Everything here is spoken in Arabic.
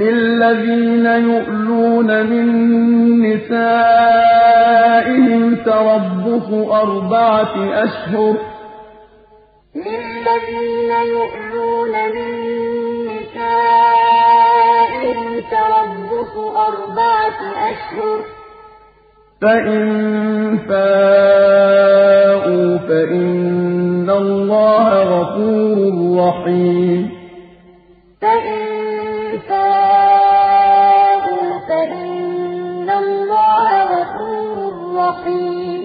لِّلَّذِينَ يُؤْلُونَ مِن نِّسَائِهِمْ تَرَبُّصُ أَرْبَعَةِ أَشْهُرٍ ۖ. فَإِن فَاءُوا فَإِنَّ اللَّهَ غَفُورٌ رَّحِيمٌ لِّلَّذِينَ يُؤْلُونَ مِن نِّسَائِهِمْ تَرَبُّصُ أَرْبَعَةِ أَشْهُرٍ ۖ. فَإِن فَاءُوا فَإِنَّ اللَّهَ غَفُورٌ رَّحِيمٌ. رقيب